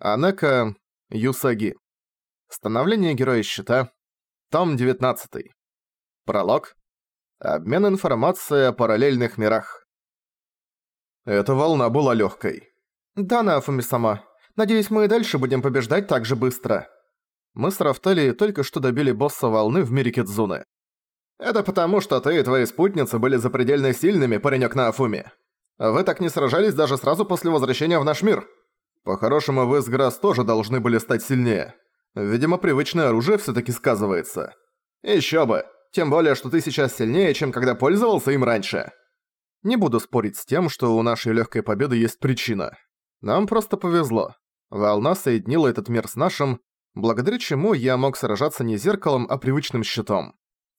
Анека Юсаги. Становление Героя Щита. Том 19. Пролог. Обмен информацией о параллельных мирах. Эта волна была легкой. Да, Нафуми сама. Надеюсь, мы и дальше будем побеждать так же быстро. Мы с Рафтали только что добили босса волны в мире Кидзуны. Это потому, что ты и твои спутницы были запредельно сильными, паренек Нафуми. Вы так не сражались даже сразу после возвращения в наш мир. По-хорошему, вы с Грасс тоже должны были стать сильнее. Видимо, привычное оружие всё-таки сказывается. Ещё бы. Тем более, что ты сейчас сильнее, чем когда пользовался им раньше. Не буду спорить с тем, что у нашей лёгкой победы есть причина. Нам просто повезло. Волна соединила этот мир с нашим, благодаря чему я мог сражаться не зеркалом, а привычным щитом.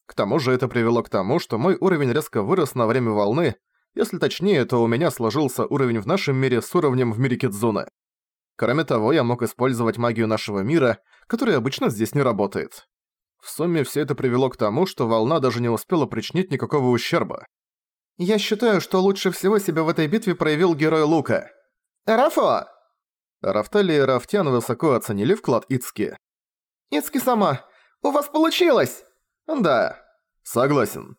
К тому же это привело к тому, что мой уровень резко вырос на время волны, если точнее, то у меня сложился уровень в нашем мире с уровнем в мире Кидзуны. Кроме того, я мог использовать магию нашего мира, которая обычно здесь не работает. В сумме все это привело к тому, что волна даже не успела причинить никакого ущерба. Я считаю, что лучше всего себя в этой битве проявил герой Лука. Рафа! Рафтали и Рафтян высоко оценили вклад Ицки. Ицки сама, у вас получилось! Да, согласен.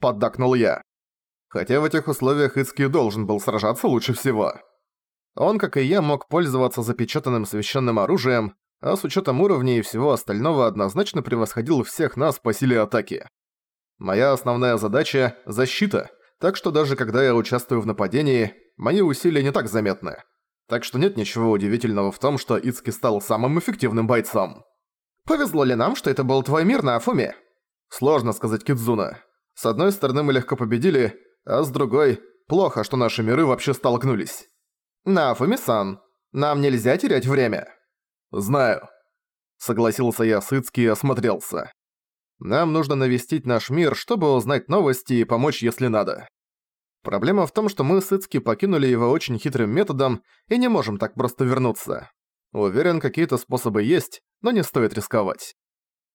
Поддакнул я. Хотя в этих условиях Ицки должен был сражаться лучше всего. Он, как и я, мог пользоваться запечатанным священным оружием, а с учетом уровней и всего остального однозначно превосходил всех нас по силе атаки. Моя основная задача – защита, так что даже когда я участвую в нападении, мои усилия не так заметны. Так что нет ничего удивительного в том, что Ицки стал самым эффективным бойцом. Повезло ли нам, что это был твой мир на Афуме? Сложно сказать Кидзуна. С одной стороны мы легко победили, а с другой – плохо, что наши миры вообще столкнулись. «Нафуми-сан, нам нельзя терять время». «Знаю», — согласился я с Ицки и осмотрелся. «Нам нужно навестить наш мир, чтобы узнать новости и помочь, если надо». Проблема в том, что мы с Ицки покинули его очень хитрым методом и не можем так просто вернуться. Уверен, какие-то способы есть, но не стоит рисковать.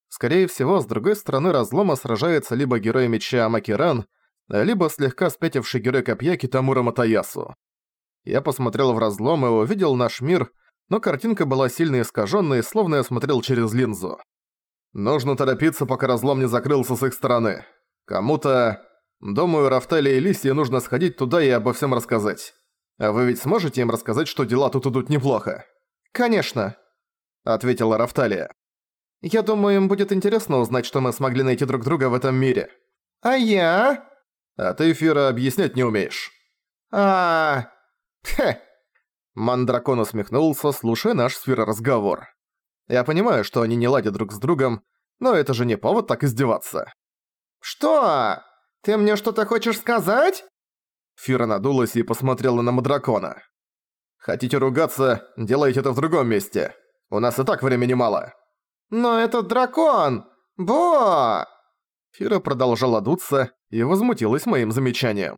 Скорее всего, с другой стороны разлома сражается либо герой меча Амакиран, либо слегка спятивший герой копья Китамура Матаясу. Я посмотрел в разлом и увидел наш мир, но картинка была сильно искаженной, словно я смотрел через линзу. Нужно торопиться, пока разлом не закрылся с их стороны. Кому-то... Думаю, Рафтали и Лисии нужно сходить туда и обо всем рассказать. А вы ведь сможете им рассказать, что дела тут идут неплохо? «Конечно», — ответила Рафталия. «Я думаю, им будет интересно узнать, что мы смогли найти друг друга в этом мире». «А я?» «А ты, Фира, объяснять не умеешь». «А, Хе. Мандракон усмехнулся, слушая наш сфероразговор. Я понимаю, что они не ладят друг с другом, но это же не повод так издеваться. «Что? Ты мне что-то хочешь сказать?» Фира надулась и посмотрела на Мандракона. «Хотите ругаться, делайте это в другом месте. У нас и так времени мало». «Но этот дракон! Бо!» Фира продолжала дуться и возмутилась моим замечанием.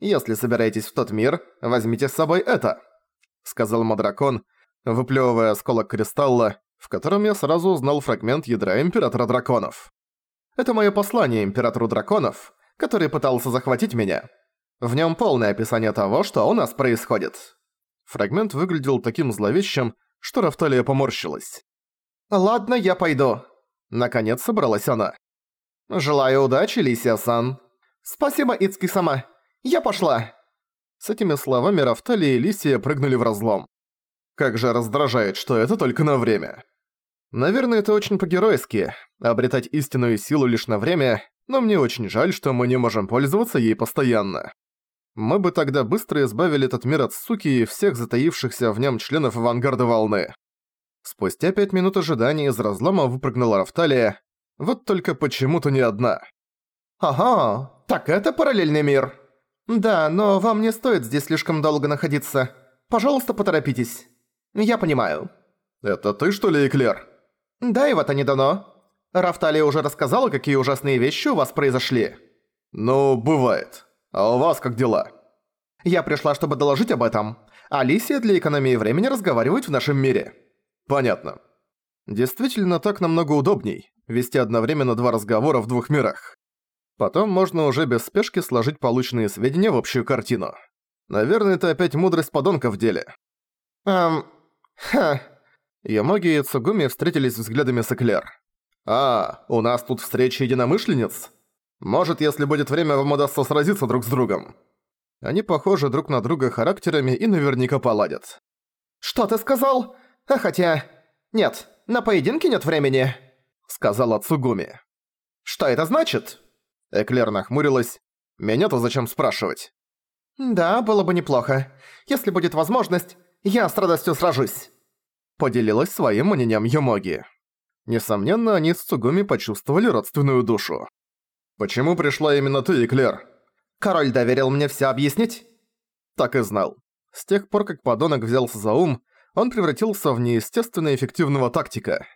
«Если собираетесь в тот мир, возьмите с собой это», — сказал Мадракон, выплёвывая осколок кристалла, в котором я сразу узнал фрагмент ядра Императора Драконов. Это моё послание Императору Драконов, который пытался захватить меня. В нём полное описание того, что у нас происходит. Фрагмент выглядел таким зловещим, что Рафталия поморщилась. «Ладно, я пойду». Наконец собралась она. «Желаю удачи, Лисия-сан». «Спасибо, Ицки-сама. Я пошла!» С этими словами Рафтали и Лисия прыгнули в разлом. Как же раздражает, что это только на время. Наверное, это очень по-геройски, обретать истинную силу лишь на время, но мне очень жаль, что мы не можем пользоваться ей постоянно. Мы бы тогда быстро избавили этот мир от суки и всех затаившихся в нем членов авангарда волны. Спустя пять минут ожидания из разлома выпрыгнула Рафталия, вот только почему-то не одна. «Ага, так это параллельный мир!» «Да, но вам не стоит здесь слишком долго находиться. Пожалуйста, поторопитесь. Я понимаю». «Это ты, что ли, Эклер?» «Да, и вот они дано. Рафталия уже рассказала, какие ужасные вещи у вас произошли». «Ну, бывает. А у вас как дела?» «Я пришла, чтобы доложить об этом. Алисия для экономии времени разговаривает в нашем мире». «Понятно. Действительно, так намного удобней, вести одновременно два разговора в двух мирах. Потом можно уже без спешки сложить полученные сведения в общую картину. Наверное, это опять мудрость подонка в деле. Эм... Ха. Ямоги и Цугуми встретились взглядами с Эклер. «А, у нас тут встреча единомышленниц? Может, если будет время, вам удастся сразиться друг с другом?» Они похожи друг на друга характерами и наверняка поладят. «Что ты сказал? А хотя... Нет, на поединке нет времени», — сказала Цугуми. «Что это значит?» Эклер нахмурилась. «Меня-то зачем спрашивать?» «Да, было бы неплохо. Если будет возможность, я с радостью сражусь», — поделилась своим мнением Юмоги. Несомненно, они с Цугуми почувствовали родственную душу. «Почему пришла именно ты, Эклер?» «Король доверил мне всё объяснить?» Так и знал. С тех пор, как подонок взялся за ум, он превратился в неестественно эффективного тактика.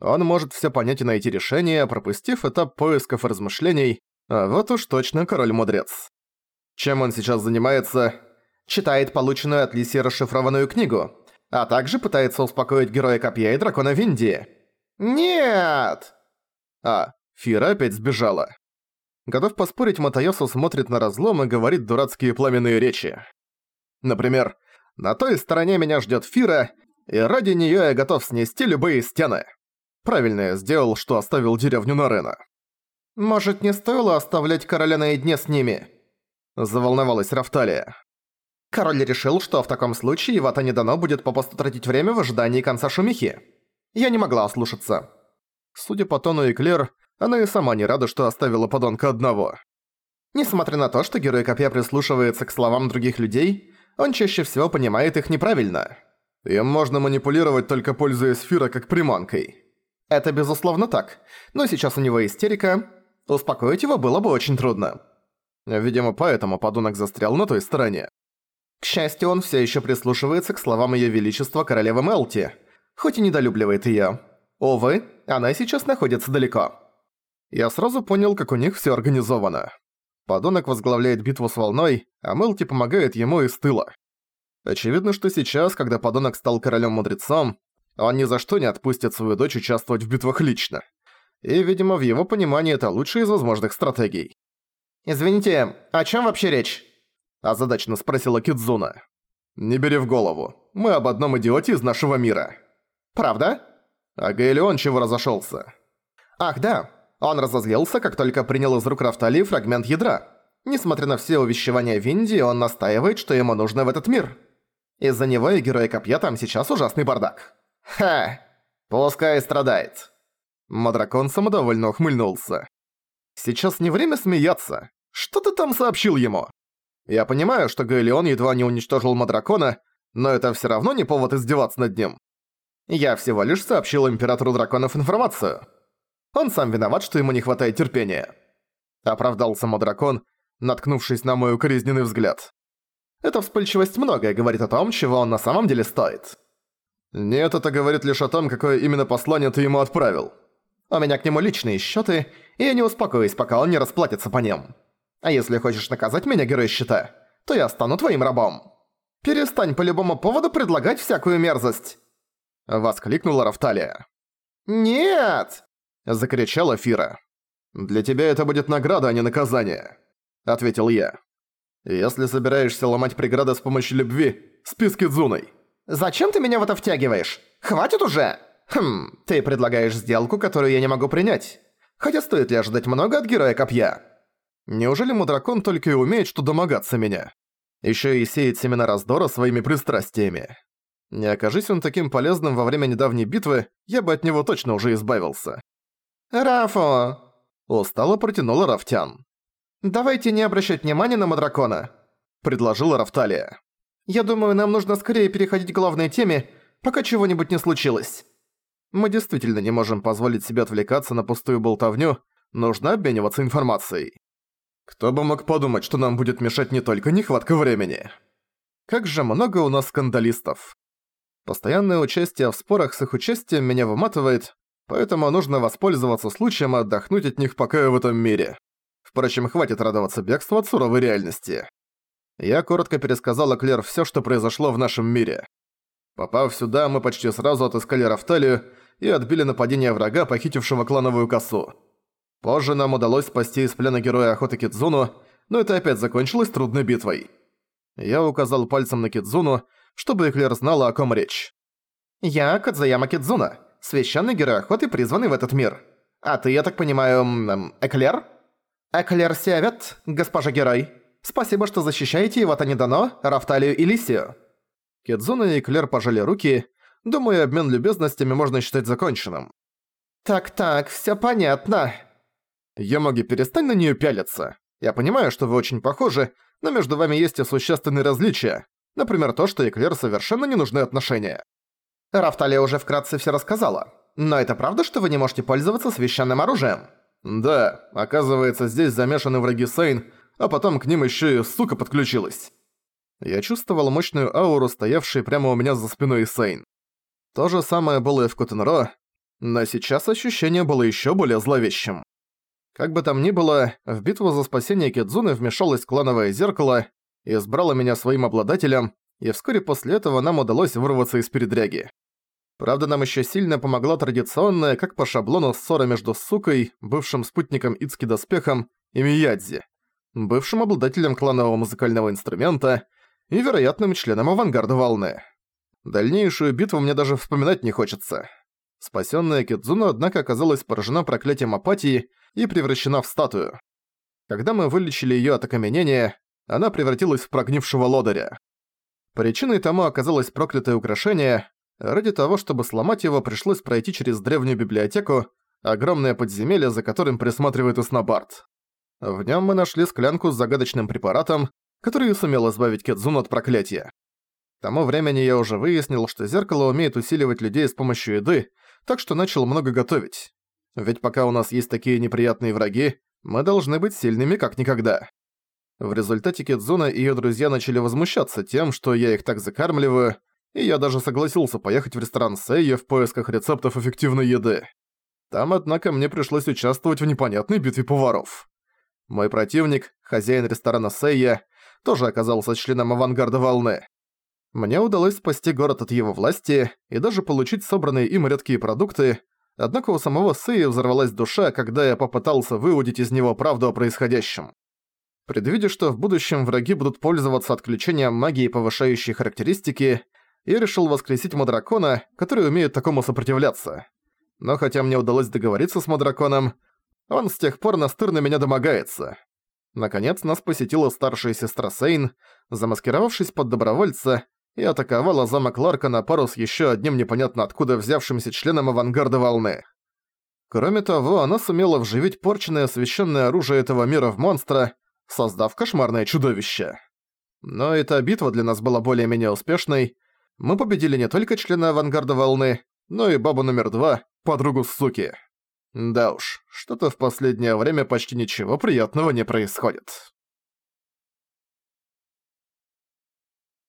Он может всё понять и найти решение, пропустив этап поисков и размышлений, а вот уж точно король-мудрец. Чем он сейчас занимается? Читает полученную от Лиси расшифрованную книгу, а также пытается успокоить героя Копья и Дракона в. «Нет!» А, Фира опять сбежала. Готов поспорить, Матайосу смотрит на разлом и говорит дурацкие пламенные речи. Например, «На той стороне меня ждёт Фира, и ради неё я готов снести любые стены». Правильно я сделал, что оставил деревню Нарена. «Может, не стоило оставлять короля наедине с ними?» Заволновалась Рафталия. Король решил, что в таком случае Вата не дано будет попусту тратить время в ожидании конца шумихи. Я не могла ослушаться. Судя по тону Эклер, она и сама не рада, что оставила подонка одного. Несмотря на то, что герой Копья прислушивается к словам других людей, он чаще всего понимает их неправильно. Им можно манипулировать, только пользуясь Фира как приманкой. Это безусловно так, но сейчас у него истерика. Успокоить его было бы очень трудно. Видимо, поэтому подонок застрял на той стороне. К счастью, он все еще прислушивается к словам Ее Величества Королевы Мелти, хоть и недолюбливает ее. Увы, она сейчас находится далеко. Я сразу понял, как у них все организовано. Подонок возглавляет битву с волной, а Мелти помогает ему из тыла. Очевидно, что сейчас, когда подонок стал королем-мудрецом, он ни за что не отпустит свою дочь участвовать в битвах лично. И, видимо, в его понимании это лучшая из возможных стратегий. «Извините, о чем вообще речь?» озадаченно спросила Кидзуна. «Не бери в голову. Мы об одном идиоте из нашего мира». «Правда?» А Гаэлион чего разошелся? «Ах, да. Он разозлился, как только принял из рук Рафтали фрагмент ядра. Несмотря на все увещевания в Индии, он настаивает, что ему нужно в этот мир. Из-за него и Героя Копья там сейчас ужасный бардак». «Ха! Пускай страдает». Мадракон самодовольно ухмыльнулся. «Сейчас не время смеяться. Что ты там сообщил ему?» Я понимаю, что Гаэлион едва не уничтожил Мадракона, но это всё равно не повод издеваться над ним. Я всего лишь сообщил Императору Драконов информацию. Он сам виноват, что ему не хватает терпения. Оправдался Мадракон, наткнувшись на мой укоризненный взгляд. Эта вспыльчивость многое говорит о том, чего он на самом деле стоит. Нет, это говорит лишь о том, какое именно послание ты ему отправил. У меня к нему личные счеты, и я не успокоюсь, пока он не расплатится по ним. А если хочешь наказать меня, герой щита, то я стану твоим рабом. Перестань по любому поводу предлагать всякую мерзость!» Воскликнула Рафталия. «Нет!» – закричала Фира. «Для тебя это будет награда, а не наказание», – ответил я. «Если собираешься ломать преграды с помощью любви, спи с Кидзуной». «Зачем ты меня в это втягиваешь? Хватит уже!» «Хм, ты предлагаешь сделку, которую я не могу принять. Хотя стоит ли ожидать много от Героя Копья?» Неужели Мудракон только и умеет, что домогаться меня? Ещё и сеет семена раздора своими пристрастиями. Не окажись он таким полезным во время недавней битвы, я бы от него точно уже избавился. «Рафо!» – устало протянула Рафтян. «Давайте не обращать внимания на Мадракона», – предложила Рафталия. «Я думаю, нам нужно скорее переходить к главной теме, пока чего-нибудь не случилось». Мы действительно не можем позволить себе отвлекаться на пустую болтовню, нужно обмениваться информацией. Кто бы мог подумать, что нам будет мешать не только нехватка времени. Как же много у нас скандалистов. Постоянное участие в спорах с их участием меня выматывает, поэтому нужно воспользоваться случаем и отдохнуть от них пока я в этом мире. Впрочем, хватит радоваться бегству от суровой реальности. Я коротко пересказал Клер всё, что произошло в нашем мире. Попав сюда, мы почти сразу отыскали Рафталию и отбили нападение врага, похитившего клановую косу. Позже нам удалось спасти из плена героя охоты Кидзуну, но это опять закончилось трудной битвой. Я указал пальцем на Кидзуну, чтобы Эклер знала, о ком речь. «Я Кадзаяма Кидзуна, священный герой охоты, призванный в этот мир. А ты, я так понимаю, эм, Эклер?» «Эклер Сиавет, госпожа герой. Спасибо, что защищаете его Танидано, Рафталию и Лисию». Кидзуна и Эклер пожали руки. Думаю, обмен любезностями можно считать законченным. «Так-так, всё понятно». Йомоги, перестань на неё пялиться. Я понимаю, что вы очень похожи, но между вами есть и существенные различия. Например, то, что Эклер совершенно не нужны отношения. Рафталия уже вкратце все рассказала. Но это правда, что вы не можете пользоваться священным оружием? Да, оказывается, здесь замешаны враги Сейн, а потом к ним еще и сука подключилась. Я чувствовал мощную ауру, стоявшую прямо у меня за спиной Сейн. То же самое было и в Котенро, но сейчас ощущение было еще более зловещим. Как бы там ни было, в битву за спасение Кидзуны вмешалось клановое зеркало и избрало меня своим обладателем, и вскоре после этого нам удалось вырваться из передряги. Правда, нам еще сильно помогла традиционная, как по шаблону, ссора между Сукой, бывшим спутником Ицки Доспехом, и Миядзи, бывшим обладателем кланового музыкального инструмента и вероятным членом авангарда волны. Дальнейшую битву мне даже вспоминать не хочется. Спасённая Кидзуна, однако, оказалась поражена проклятием апатии и превращена в статую. Когда мы вылечили её от окаменения, она превратилась в прогнившего лодыря. Причиной тому оказалось проклятое украшение. Ради того, чтобы сломать его, пришлось пройти через древнюю библиотеку, огромное подземелье, за которым присматривает Уснобард. В нём мы нашли склянку с загадочным препаратом, который сумел избавить Кедзуну от проклятия. К тому времени я уже выяснил, что зеркало умеет усиливать людей с помощью еды, так что начал много готовить. Ведь пока у нас есть такие неприятные враги, мы должны быть сильными как никогда. В результате Кидзуна и её друзья начали возмущаться тем, что я их так закармливаю, и я даже согласился поехать в ресторан Сэйя в поисках рецептов эффективной еды. Там, однако, мне пришлось участвовать в непонятной битве поваров. Мой противник, хозяин ресторана Сэйя, тоже оказался членом авангарда волны. Мне удалось спасти город от его власти и даже получить собранные им редкие продукты, однако у самого Сэя взорвалась душа, когда я попытался выудить из него правду о происходящем. Предвидя, что в будущем враги будут пользоваться отключением магии, повышающей характеристики, я решил воскресить Мадракона, который умеет такому сопротивляться. Но хотя мне удалось договориться с Мадраконом, он с тех пор настырно меня домогается. Наконец нас посетила старшая сестра Сейн, замаскировавшись под добровольца, и атаковала замок Ларка на пару с ещё одним непонятно откуда взявшимся членом авангарда волны. Кроме того, она сумела вживить порченное освященное оружие этого мира в монстра, создав кошмарное чудовище. Но эта битва для нас была более-менее успешной. Мы победили не только члена авангарда волны, но и бабу номер два, подругу суки. Да уж, что-то в последнее время почти ничего приятного не происходит.